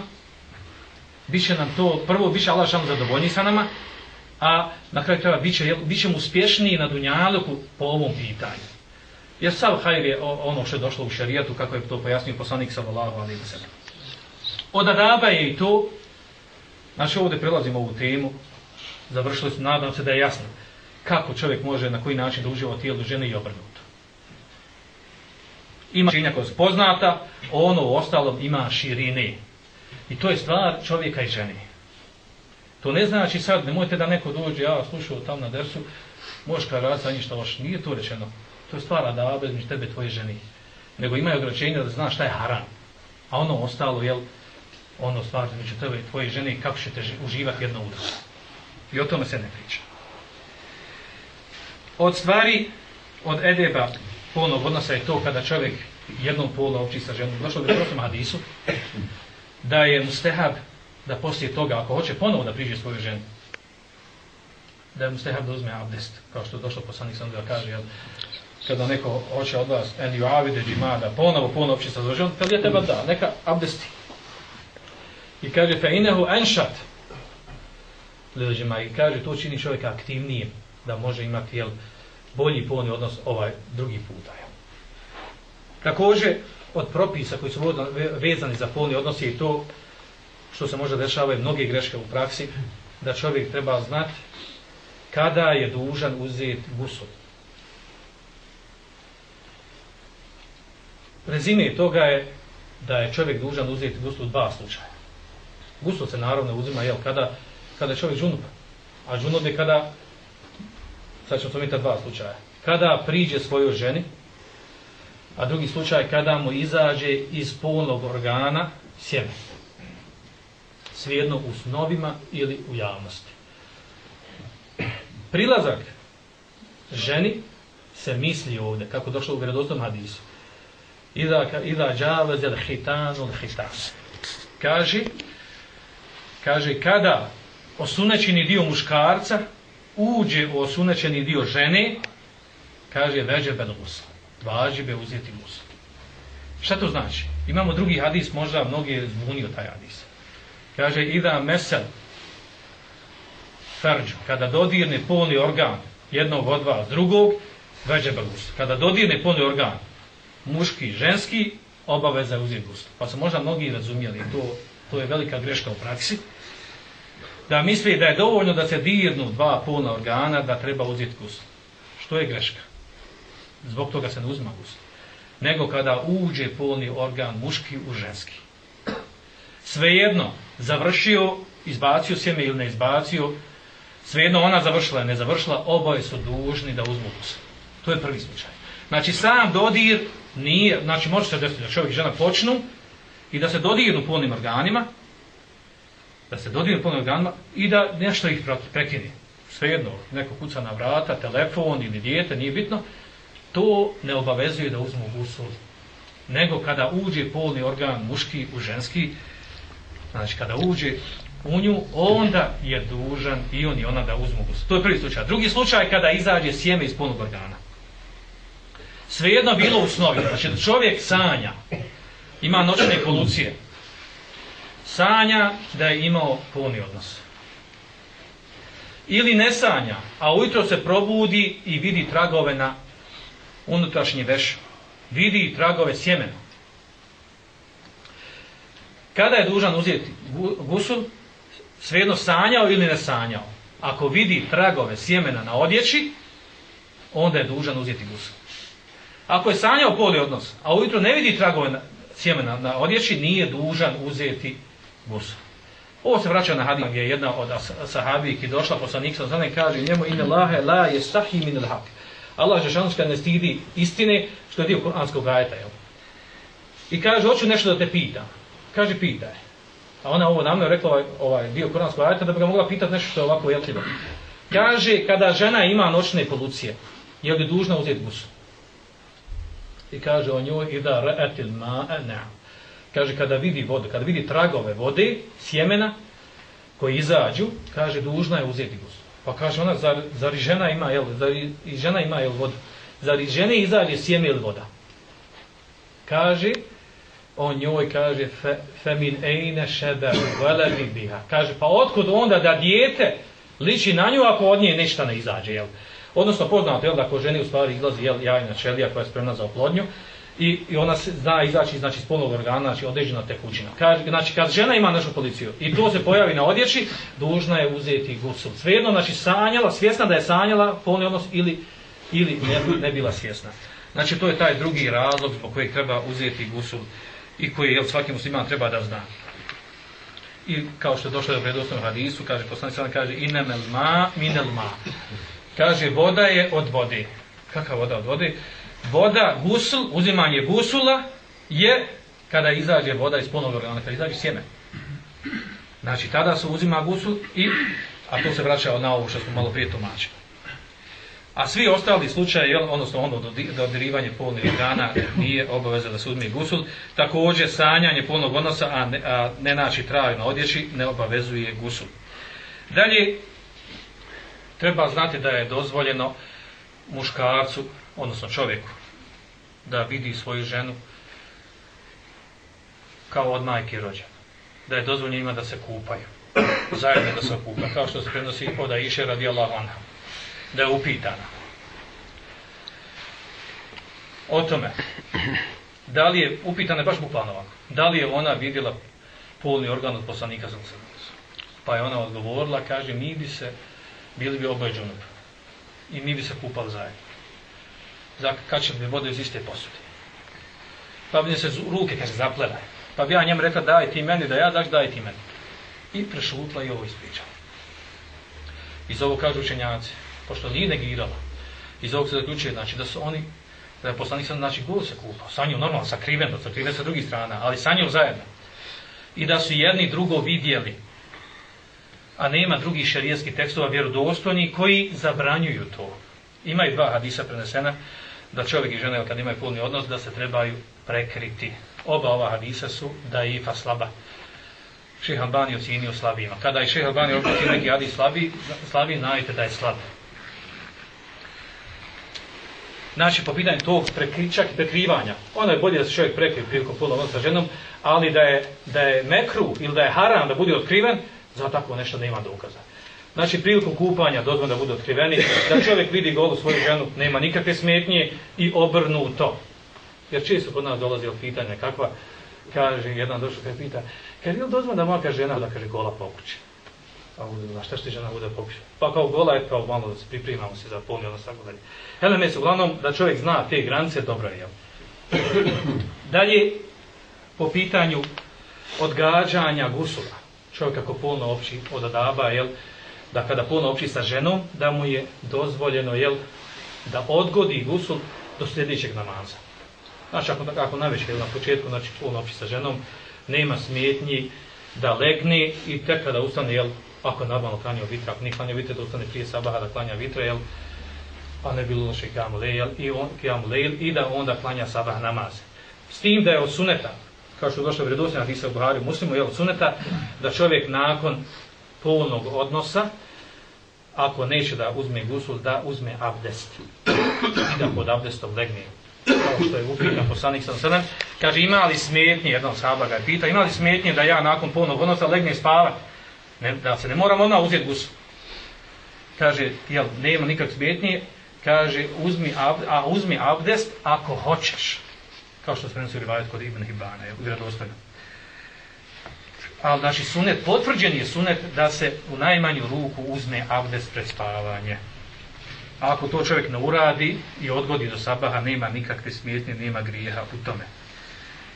Speaker 1: biće nam to, prvo, biće Allah šalno zadovoljni sa nama, a na kraju kraja bit, će, bit ćemo uspješniji na dunjaluku po ovom pitanju. Jer sav hajr je ono što je došlo u šarijatu, kako je to pojasnio poslanik sallallahu alaihi wa sallam. Od adaba je i to, znači ovdje prelazimo ovu temu, završili smo, nadam se da je jasno, kako čovjek može, na koji način da uživa tijelu žene i obrnuto. Ima činja koja je poznata, ono u ostalom ima širine. I to je stvar čovjeka i žene. To ne znači sad, nemojte da neko dođe, ja slušao tam na dersu, možeš kada raditi sa njim što loš, nije to rečeno. To je stvar da abed među tebe tvoje ženi. Nego imaju ograničenje da znaš šta je haram. A ono ostalo, jel, ono stvar među tebe i tvoje žene kako ćete uživati jedno u drugo. I o tome se ne priča. Od stvari, od edeba polnog odnosa je to kada čovjek jednom pola opći sa ženom. Došlo bi u prosim hadisu da je mustehab da poslije toga, ako hoće ponovo da priđe svoju ženu, da mu stehab da uzme abdest, kao što je došlo poslanik sam da kaže, jel, kada neko hoće od vas, en ju avide džima, da ponovo, ponovo će sa svojom ženom, kad je teba da, neka abdesti. I kaže, fe inehu enšat, džima, i kaže, to čini čovjeka aktivnijim, da može imati, jel, bolji polni odnos ovaj drugi puta. Jel. Također, od propisa koji su vezani za polni odnos je to što se može dešavaju mnoge greške u praksi, da čovjek treba znati kada je dužan uzeti gusul. Rezime toga je da je čovjek dužan uzeti gusul u dva slučaja. Gusul se naravno uzima jel, kada, kada je čovjek džunup. A džunup je kada, sad ćemo spomenuti dva slučaja, kada priđe svojoj ženi, a drugi slučaj kada mu izađe iz polnog organa sjeme svijedno u snovima ili u javnosti. Prilazak ženi se misli ovdje, kako došlo u vjerodostom hadisu. Ida, ida džavez el hitanu hitan. Kaže, kaže, kada osunećeni dio muškarca uđe u osunećeni dio žene, kaže, veđe ben gusla. Vađi be uzeti gusla. Šta to znači? Imamo drugi hadis, možda mnogi je zbunio taj hadis kaže ida mesel farđu, kada dodirne polni organ jednog od vas drugog, veđe belus. Kada dodirne polni organ, muški, ženski, obaveza je uzeti gusl. Pa su možda mnogi razumijeli, to, to je velika greška u praksi, da misli da je dovoljno da se dirnu dva polna organa, da treba uzeti gusl. Što je greška? Zbog toga se ne uzma gusl. Nego kada uđe polni organ muški u ženski svejedno završio, izbacio sjeme ili ne izbacio, svejedno ona završila ne završila, oboje su dužni da uzmu gusl. To je prvi slučaj. Znači sam dodir nije, znači može se desiti da čovjek i žena počnu i da se dodirnu polnim organima, da se dodirnu polnim organima i da nešto ih prekine. Svejedno, neko kuca na vrata, telefon ili dijete, nije bitno, to ne obavezuje da uzmu gusl. Nego kada uđe polni organ muški u ženski, Znači, kada uđe u nju, onda je dužan i on i ona da uzmu gusl. To je prvi slučaj. Drugi slučaj je kada izađe sjeme iz punog organa. Svejedno bilo u snovi. Znači, čovjek sanja, ima noćne polucije, sanja da je imao puni odnos. Ili ne sanja, a ujutro se probudi i vidi tragove na unutrašnji veš, vidi tragove sjemena. Kada je dužan uzeti gusul, svejedno sanjao ili ne sanjao. Ako vidi tragove sjemena na odjeći, onda je dužan uzeti gusul. Ako je sanjao poli odnos, a ujutro ne vidi tragove na, sjemena na odjeći, nije dužan uzeti gusul. Ovo se vraća na hadis gdje je jedna od sahabijki došla poslanik sa zanem kaže njemu inna lahe la yastahi min al-haq. Allah je šanska ne stidi istine što je dio kuranskog ajeta, jel? I kaže hoću nešto da te pitam. Kaže pitaj. A ona ovo namno rekla ovaj, ovaj dio koranskog ajeta da bi ga mogla pitati nešto što je ovako jelčivo. Kaže kada žena ima noćne polucije, je li dužna uzeti gusu? I kaže o njoj da ra'atil ma'a na'am kaže kada vidi vodu, kada vidi tragove vode, sjemena koji izađu, kaže dužna je uzeti gusu. Pa kaže ona, zar, zar i žena ima, jel, zar i žena ima jel, vodu? Zar i žene izađe sjeme ili voda? Kaže, on njoj kaže, fe, femin ejne šebe veledi biha. Kaže, pa otkud onda da dijete liči na nju ako od nje ništa ne izađe, jel? Odnosno, poznato, jel, da ako ženi u stvari izlazi jel, jajna čelija koja je spremna za oplodnju, i, i ona se zna izaći znači iz polnog organa, znači određena tekućina. Kaže, znači kad žena ima našu policiju i to se pojavi na odjeći, dužna je uzeti gusul. Svejedno, znači sanjala, svjesna da je sanjala polni odnos ili, ili ne, ne bila svjesna. Znači to je taj drugi razlog zbog kojeg treba uzeti gusul i koji je svaki musliman treba da zna. I kao što je došlo do predosnovnog hadisu, kaže poslanik sallam kaže inemel ma minel ma. Kaže voda je od vode. Kakva voda od vode? voda, gusul, uzimanje gusula je kada izađe voda iz polnog organa, kada izađe sjeme. Znači, tada se uzima gusul i, a to se vraća na ovo što smo malo prije tumačili. A svi ostali slučaje, odnosno ono dodirivanje polnih organa nije obaveza da se uzme gusul, također sanjanje polnog odnosa, a ne, a ne naći traju na odjeći, ne obavezuje gusul. Dalje, treba znati da je dozvoljeno muškarcu odnosno čovjeku, da vidi svoju ženu kao od majke rođena. Da je dozvoljeno ima da se kupaju. Zajedno da se kupa. Kao što se prenosi od Aisha radijallahu anha. Da je upitana. O tome. Da li je, upitana je baš bukvalno ovako. Da li je ona vidjela polni organ od poslanika za Pa je ona odgovorila, kaže, mi bi se, bili bi oboje džunup. I mi bi se kupali zajedno za bi vode iz iste posude. Pa bi se ruke, kaže, zaplela. Pa bi ja njem rekla, daj ti meni, da ja daš, daj ti meni. I prešutla i ovo ispričala. Iz ovo kažu učenjaci, pošto nije negirala, iz ovog se zaključuje, znači, da su oni, da je poslanik sam, znači, gul se kupao, sa njom normalno, sakriven, da sa drugih strana, ali sa njom zajedno. I da su jedni drugo vidjeli, a nema drugih šarijetskih tekstova vjerodostojni koji zabranjuju to. Ima i dva hadisa prenesena, da čovjek i žena kad imaju puni odnos da se trebaju prekriti. Oba ova hadisa su da je ifa slaba. Šeha Albani ocjenio slabijima. Kada je šeha Albani ocjenio neki hadis slabi, slabi, znajte da je slab. Znači, po pitanju tog prekričak i prekrivanja, ono je bolje da se čovjek prekrije prilikom polnog odnosa sa ženom, ali da je, da je mekru ili da je haram da bude otkriven, za tako nešto nema dokaza. Znači, prilikom kupanja dozvan da budu otkriveni, da čovjek vidi golu svoju ženu, nema nikakve smetnje i obrnu to. Jer često kod nas dolazi od pitanja kakva, kaže jedan došao kada pita, kaže li dozvan da moja žena da kaže gola pokuće? A na šta što žena bude pokuće? Pa kao gola je kao malo da se pripremamo se za polni odnos tako dalje. Hele, se uglavnom da čovjek zna te granice, dobro je. Dalje, po pitanju odgađanja gusula, čovjek ako polno opći od adaba, jel, da kada polno opći sa ženom, da mu je dozvoljeno jel, da odgodi gusul do sljedećeg namaza. Znači, ako, ako najveće na početku, znači polno opći sa ženom, nema smjetnji da legne i tek kada ustane, jel, ako je normalno klanjao vitra, ako nije klanjao vitra, da ustane prije sabaha da klanja vitra, jel, pa ne bilo loše kiamu lejl, i, on, kiamu lejl, i da onda klanja sabah namaz. S tim da je od suneta, kao što je došlo vredosnja na Hisa u Buhari, muslimu je od suneta, da čovjek nakon polnog odnosa, ako neće da uzme gusul, da uzme abdest. I da pod abdestom legne. Kao što je upitan poslanik sam srnem. Kaže, ima li smetnje, jedan sahaba ga pita, ima li smetnje da ja nakon polnog odnosa legne spavati? Ne, da se ne moramo odmah uzeti gusu. Kaže, jel, nema nikak smetnije, kaže uzmi, ab, a uzmi abdest ako hoćeš. Kao što se prenosi u rivajet kod Ibn Hibana, je vjerodostojno. Ali znači sunet, potvrđen je sunet da se u najmanju ruku uzme abdest pred spavanje. A ako to čovjek ne uradi i odgodi do sabaha, nema nikakve smjetnje, nema grijeha u tome.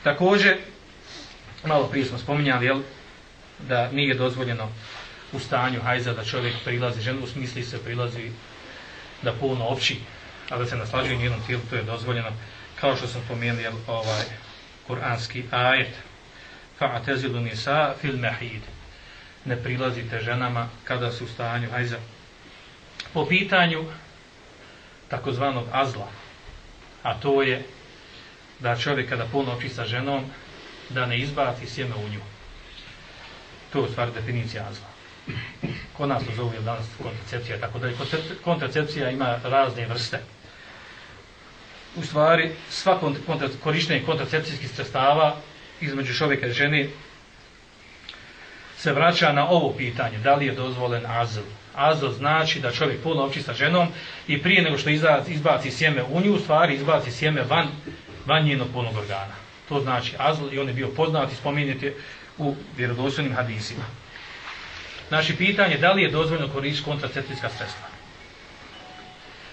Speaker 1: Također, malo prije smo spominjali, jel, da nije dozvoljeno u stanju hajza da čovjek prilazi, ženu u smisli se prilazi da puno opći, a da se naslađuje njenom tijelu, to je dozvoljeno, kao što sam pomijenio jel, ovaj kuranski ajet. Fa'atezilu nisa fil mehid. Ne prilazite ženama kada su u stanju hajza. Po pitanju takozvanog azla, a to je da čovjek kada puno oči sa ženom, da ne izbaci sjeme u nju. To je u stvari definicija azla. Ko nas to zove danas kontracepcija, tako da je kontracepcija ima razne vrste. U stvari, sva kontra, korištenje kontracepcijskih sredstava između čovjeka i žene se vraća na ovo pitanje, da li je dozvolen azl. Azl znači da čovjek puno opći sa ženom i prije nego što izbaci sjeme u nju, u stvari izbaci sjeme van, van njenog punog organa. To znači azl i on je bio poznat i spominjete u vjerodostojnim hadisima. Naši pitanje da li je dozvoljno koristiti kontracepcijska sredstva.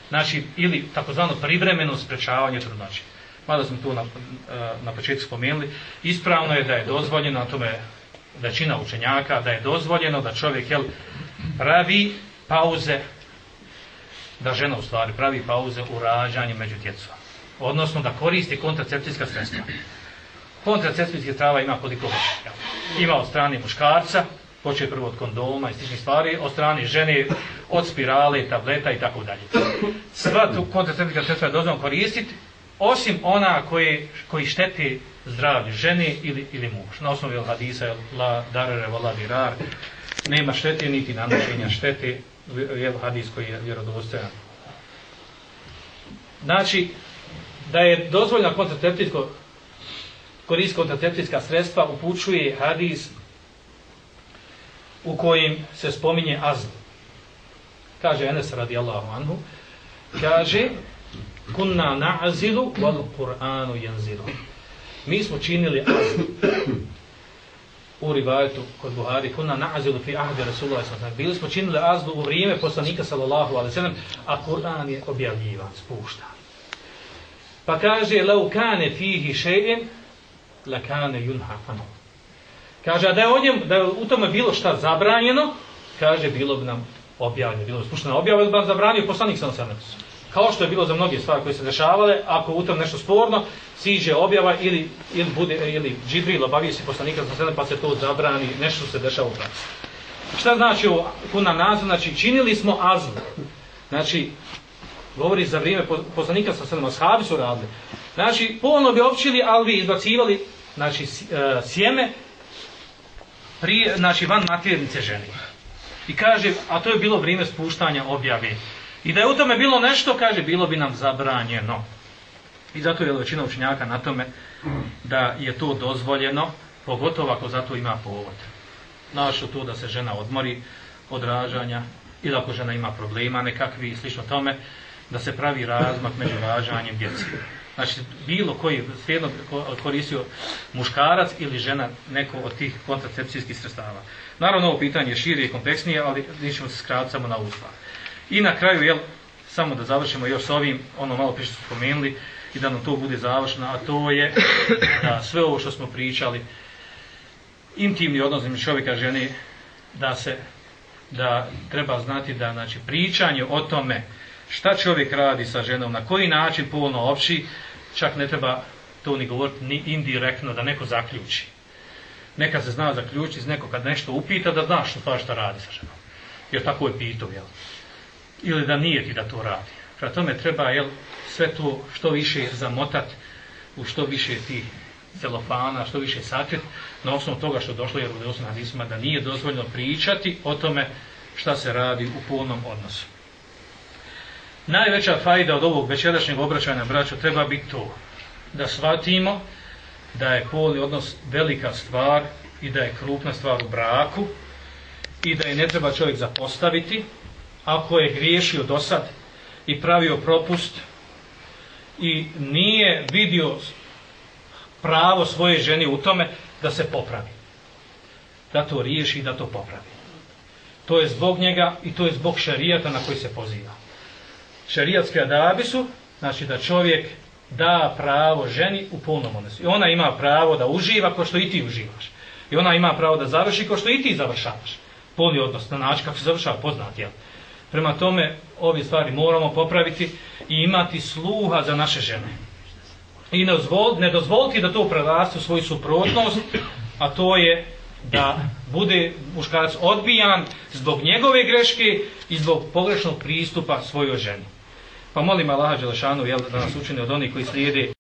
Speaker 1: Naši, ili takozvano privremeno sprečavanje trudnoće. Mada smo to na, e, na početku spomenuli. Ispravno je da je dozvoljeno, na tome većina učenjaka, da je dozvoljeno da čovjek jel, pravi pauze, da žena u stvari pravi pauze u rađanju među djecom. Odnosno da koristi kontracepcijska sredstva. Kontracepcijske trava ima koliko hoće. Ima od strane muškarca, počeo prvo od kondoma i sličnih stvari, od strane žene, od spirale, tableta i tako dalje. Sva tu kontracepcijska sredstva je dozvan koristiti, osim ona koje, koji šteti zdravlju žene ili, ili muž. Na osnovi hadisa, la darere, la dirar, nema štete niti nanošenja štete, je hadis koji je vjerodostojan. Znači, da je dozvoljna kontracepcijsko koristi kontracepcijska sredstva upućuje hadis u kojim se spominje azl. Kaže Enes radijallahu anhu, kaže kunna na'zilu wal Kur'anu yanzilu. Mi smo činili azl u rivajetu kod Buhari, kunna na'zilu fi ahdi Rasulullah sallallahu Bili smo činili azl u vrijeme poslanika sallallahu alaihi sallam, a Kur'an je objavljivan, spuštan. Pa kaže, lau kane fihi še'in, lakane junha yunha anu. Kaže, da je, o njem, da je u tome bilo šta zabranjeno, kaže, bilo bi nam objavljeno, bilo bi spušteno objavljeno, bi nam zabranio poslanik sam sam Kao što je bilo za mnoge stvari koje se dešavale, ako u tom nešto sporno, siđe objava ili, ili, bude, ili džibril obavije se poslanika sam sam pa se to zabrani, nešto se dešava u praksi. Šta znači ovo kuna nazva? Znači, činili smo azm. Znači, govori za vrijeme poslanika sa sredom, ashabi su radili. Znači, polno bi općili, ali bi izbacivali znači, e, sjeme prije, znači van maternice žene. I kaže, a to je bilo vrijeme spuštanja objave. I da je u tome bilo nešto, kaže, bilo bi nam zabranjeno. I zato je većina učenjaka na tome da je to dozvoljeno, pogotovo ako zato ima povod. Našo to da se žena odmori od rađanja ili ako žena ima problema nekakvi i slično tome, da se pravi razmak među rađanjem djece. Znači, bilo koji svejedno koristio muškarac ili žena neko od tih kontracepcijskih sredstava. Naravno, ovo pitanje je širije i kompleksnije, ali nećemo se skratiti samo na uspah. I na kraju, jel, samo da završimo još s ovim, ono malo prije što spomenuli, i da nam to bude završeno, a to je da sve ovo što smo pričali, intimni odnos između čovjeka i žene, da se da treba znati da znači pričanje o tome šta čovjek radi sa ženom, na koji način polno opći, čak ne treba to ni govoriti ni indirektno da neko zaključi. Neka se zna zaključiti iz neko kad nešto upita da znaš šta, šta radi sa ženom. Jer tako je pitao, jel? Ili da nije ti da to radi. Pra tome treba, jel, sve to što više zamotat u što više ti celofana, što više sakret, na osnovu toga što došlo jer u osnovu hadisma da nije dozvoljno pričati o tome šta se radi u polnom odnosu. Najveća fajda od ovog večerašnjeg obraćanja braća treba biti to da shvatimo da je polni odnos velika stvar i da je krupna stvar u braku i da je ne treba čovjek zapostaviti ako je griješio do sad i pravio propust i nije vidio pravo svoje žene u tome da se popravi. Da to riješi i da to popravi. To je zbog njega i to je zbog šarijata na koji se poziva. Šarijatske adabi su, znači da čovjek da pravo ženi u polnom odnosu. I ona ima pravo da uživa kao što i ti uživaš. I ona ima pravo da završi kao što i ti završavaš. Polni odnos na način kako se završava poznat, jel? Prema tome, ove stvari moramo popraviti i imati sluha za naše žene. I ne, dozvol, ne dozvoliti da to preraste u svoju suprotnost, a to je da bude muškarac odbijan zbog njegove greške i zbog pogrešnog pristupa svojoj ženi. Pa molim Allaha Đelešanu jel, da nas učini od onih koji slijede